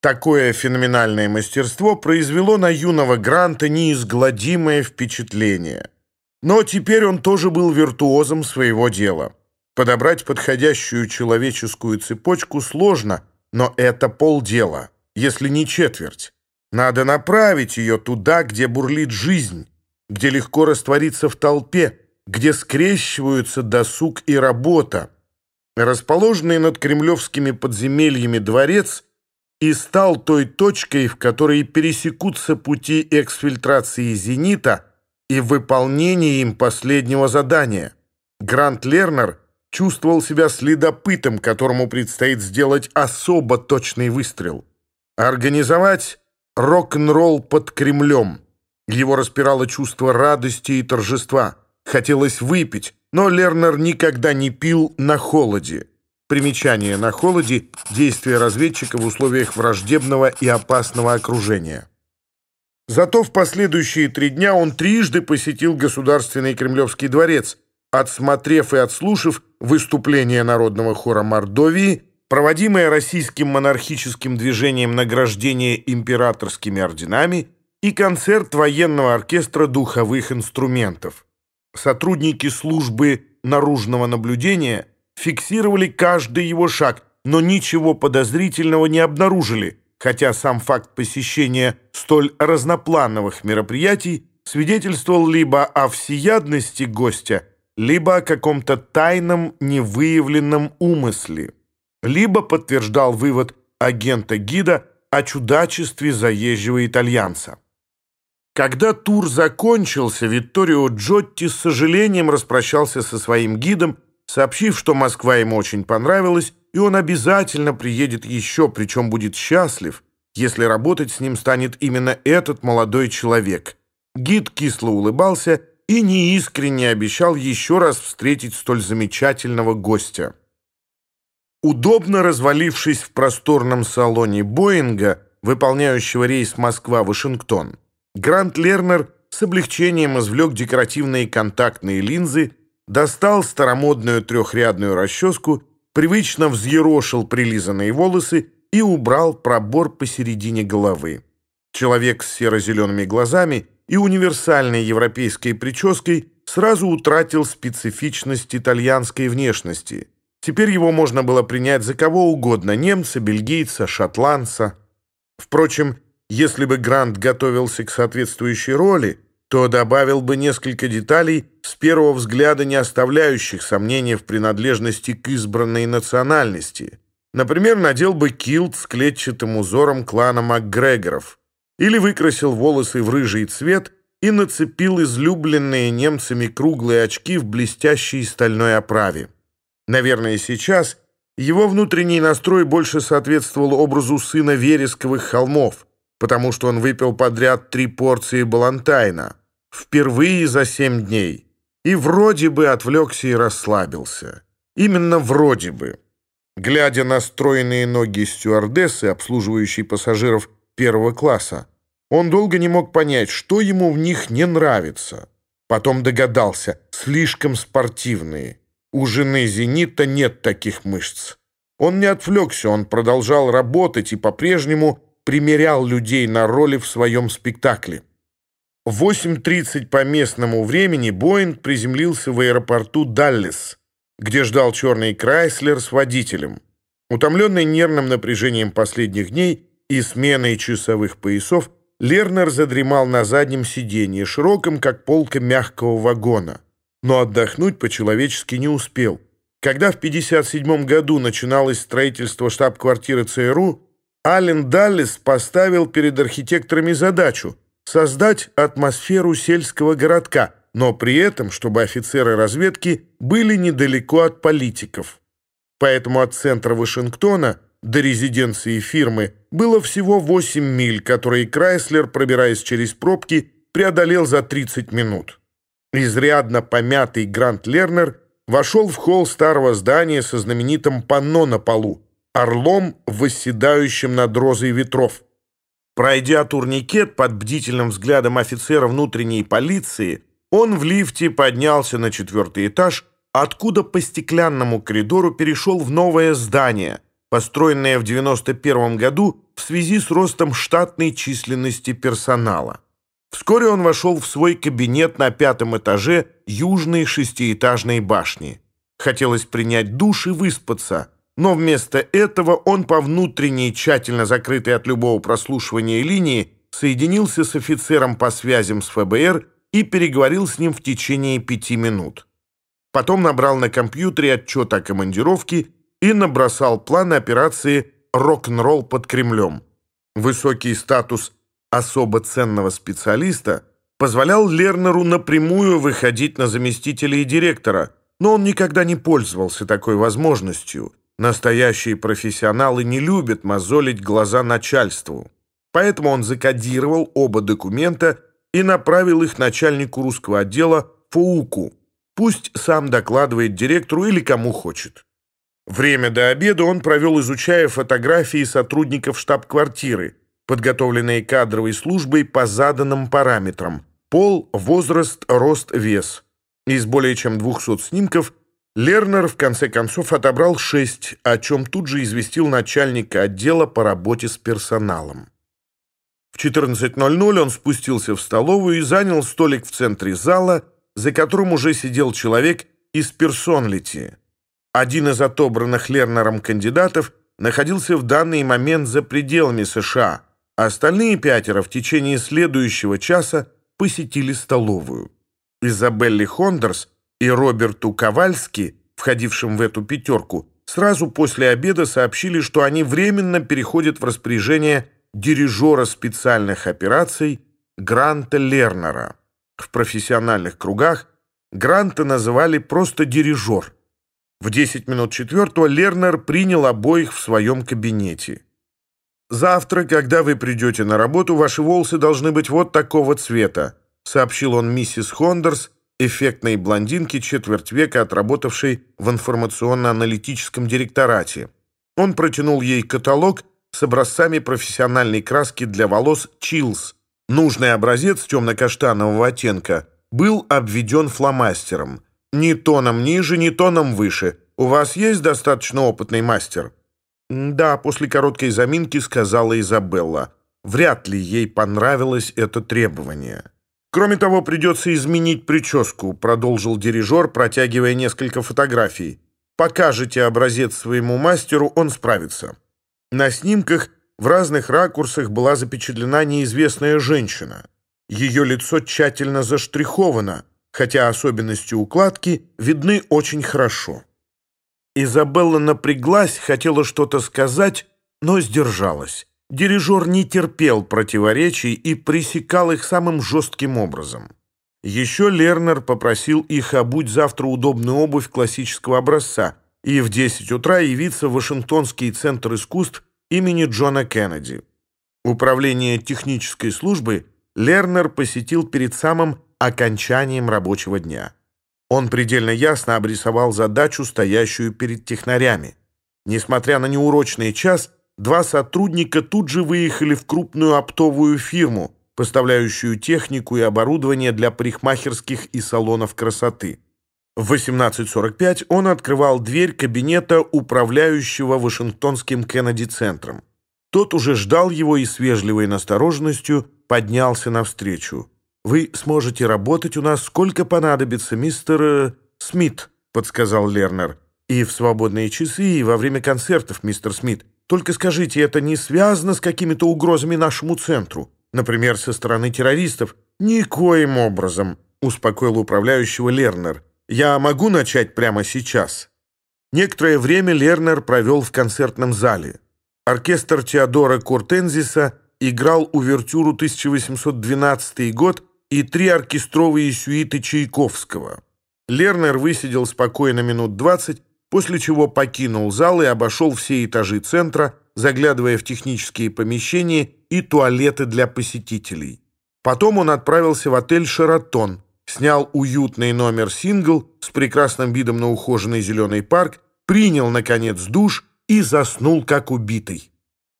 Такое феноменальное мастерство произвело на юного Гранта неизгладимое впечатление. Но теперь он тоже был виртуозом своего дела. Подобрать подходящую человеческую цепочку сложно, но это полдела, если не четверть. Надо направить ее туда, где бурлит жизнь, где легко раствориться в толпе, где скрещиваются досуг и работа. Расположенный над кремлевскими подземельями дворец и стал той точкой, в которой пересекутся пути эксфильтрации «Зенита» и выполнения им последнего задания. Грант Лернер чувствовал себя следопытом, которому предстоит сделать особо точный выстрел. Организовать рок-н-ролл под Кремлем. Его распирало чувство радости и торжества. Хотелось выпить, но Лернер никогда не пил на холоде. Примечание. На холоде – действия разведчика в условиях враждебного и опасного окружения. Зато в последующие три дня он трижды посетил Государственный Кремлевский дворец, отсмотрев и отслушав выступление Народного хора Мордовии, проводимое российским монархическим движением награждение императорскими орденами и концерт военного оркестра духовых инструментов. Сотрудники службы наружного наблюдения – фиксировали каждый его шаг, но ничего подозрительного не обнаружили, хотя сам факт посещения столь разноплановых мероприятий свидетельствовал либо о всеядности гостя, либо о каком-то тайном невыявленном умысле, либо подтверждал вывод агента-гида о чудачестве заезжего итальянца. Когда тур закончился, Витторио Джотти с сожалением распрощался со своим гидом, сообщив, что Москва ему очень понравилась, и он обязательно приедет еще, причем будет счастлив, если работать с ним станет именно этот молодой человек. Гид кисло улыбался и неискренне обещал еще раз встретить столь замечательного гостя. Удобно развалившись в просторном салоне «Боинга», выполняющего рейс Москва-Вашингтон, Грант Лернер с облегчением извлек декоративные контактные линзы достал старомодную трехрядную расческу, привычно взъерошил прилизанные волосы и убрал пробор посередине головы. Человек с серо-зелеными глазами и универсальной европейской прической сразу утратил специфичность итальянской внешности. Теперь его можно было принять за кого угодно – немца, бельгийца, шотландца. Впрочем, если бы Грант готовился к соответствующей роли – то добавил бы несколько деталей, с первого взгляда не оставляющих сомнений в принадлежности к избранной национальности. Например, надел бы килт с клетчатым узором клана Макгрегоров или выкрасил волосы в рыжий цвет и нацепил излюбленные немцами круглые очки в блестящей стальной оправе. Наверное, сейчас его внутренний настрой больше соответствовал образу сына вересковых холмов – потому что он выпил подряд три порции балантайна. впервые за семь дней, и вроде бы отвлекся и расслабился. Именно вроде бы. Глядя на стройные ноги стюардессы, обслуживающей пассажиров первого класса, он долго не мог понять, что ему в них не нравится. Потом догадался, слишком спортивные. У жены «Зенита» нет таких мышц. Он не отвлекся, он продолжал работать и по-прежнему примерял людей на роли в своем спектакле. В 8.30 по местному времени Боинг приземлился в аэропорту Даллес, где ждал черный Крайслер с водителем. Утомленный нервным напряжением последних дней и сменой часовых поясов, Лернер задремал на заднем сиденье, широком, как полка мягкого вагона. Но отдохнуть по-человечески не успел. Когда в 1957 году начиналось строительство штаб-квартиры ЦРУ, Аллен Даллес поставил перед архитекторами задачу – создать атмосферу сельского городка, но при этом, чтобы офицеры разведки были недалеко от политиков. Поэтому от центра Вашингтона до резиденции фирмы было всего 8 миль, которые Крайслер, пробираясь через пробки, преодолел за 30 минут. Изрядно помятый Грант Лернер вошел в холл старого здания со знаменитым панно на полу, орлом, восседающим над розой ветров – Пройдя турникет под бдительным взглядом офицера внутренней полиции, он в лифте поднялся на четвертый этаж, откуда по стеклянному коридору перешел в новое здание, построенное в 91 году в связи с ростом штатной численности персонала. Вскоре он вошел в свой кабинет на пятом этаже южной шестиэтажной башни. Хотелось принять душ и выспаться, но вместо этого он по внутренней, тщательно закрытой от любого прослушивания линии, соединился с офицером по связям с ФБР и переговорил с ним в течение пяти минут. Потом набрал на компьютере отчет о командировке и набросал план операции «Рок-н-ролл под Кремлем». Высокий статус особо ценного специалиста позволял Лернеру напрямую выходить на заместителей директора, но он никогда не пользовался такой возможностью – Настоящие профессионалы не любят мозолить глаза начальству. Поэтому он закодировал оба документа и направил их начальнику русского отдела Фауку. Пусть сам докладывает директору или кому хочет. Время до обеда он провел, изучая фотографии сотрудников штаб-квартиры, подготовленные кадровой службой по заданным параметрам – пол, возраст, рост, вес. Из более чем 200 снимков Лернер в конце концов отобрал шесть, о чем тут же известил начальника отдела по работе с персоналом. В 14.00 он спустился в столовую и занял столик в центре зала, за которым уже сидел человек из персонлити. Один из отобранных Лернером кандидатов находился в данный момент за пределами США – а остальные пятеро в течение следующего часа посетили столовую. Изабелле Хондерс и Роберту Ковальски, входившим в эту пятерку, сразу после обеда сообщили, что они временно переходят в распоряжение дирижера специальных операций Гранта Лернера. В профессиональных кругах Гранта называли просто дирижер. В 10 минут четвертого Лернер принял обоих в своем кабинете. «Завтра, когда вы придете на работу, ваши волосы должны быть вот такого цвета», сообщил он миссис Хондерс, эффектной блондинки блондинке четверть века отработавшей в информационно-аналитическом директорате. Он протянул ей каталог с образцами профессиональной краски для волос «Чилс». Нужный образец темно-каштанового оттенка был обведен фломастером. «Ни тоном ниже, ни тоном выше. У вас есть достаточно опытный мастер?» «Да», — после короткой заминки сказала Изабелла. Вряд ли ей понравилось это требование. Кроме того, придется изменить прическу, продолжил дирижер, протягивая несколько фотографий. Покажите образец своему мастеру, он справится. На снимках в разных ракурсах была запечатлена неизвестная женщина. Ее лицо тщательно заштриховано, хотя особенности укладки видны очень хорошо. Изабелла напряглась, хотела что-то сказать, но сдержалась. Дирижер не терпел противоречий и пресекал их самым жестким образом. Еще Лернер попросил их обуть завтра удобную обувь классического образца и в 10 утра явиться в Вашингтонский центр искусств имени Джона Кеннеди. Управление технической службы Лернер посетил перед самым окончанием рабочего дня. Он предельно ясно обрисовал задачу, стоящую перед технарями. Несмотря на неурочный час – два сотрудника тут же выехали в крупную оптовую фирму, поставляющую технику и оборудование для парикмахерских и салонов красоты. В 18.45 он открывал дверь кабинета управляющего Вашингтонским Кеннеди-центром. Тот уже ждал его и с вежливой настороженностью поднялся навстречу. «Вы сможете работать у нас сколько понадобится, мистер э, Смит», — подсказал Лернер. «И в свободные часы, и во время концертов, мистер Смит. Только скажите, это не связано с какими-то угрозами нашему центру? Например, со стороны террористов? Никоим образом, успокоил управляющего Лернер. Я могу начать прямо сейчас? Некоторое время Лернер провел в концертном зале. Оркестр Теодора Кортензиса играл увертюру 1812 год и три оркестровые сюиты Чайковского. Лернер высидел спокойно минут двадцать. двадцать, после чего покинул зал и обошел все этажи центра, заглядывая в технические помещения и туалеты для посетителей. Потом он отправился в отель «Шератон», снял уютный номер «Сингл» с прекрасным видом на ухоженный зеленый парк, принял, наконец, душ и заснул, как убитый.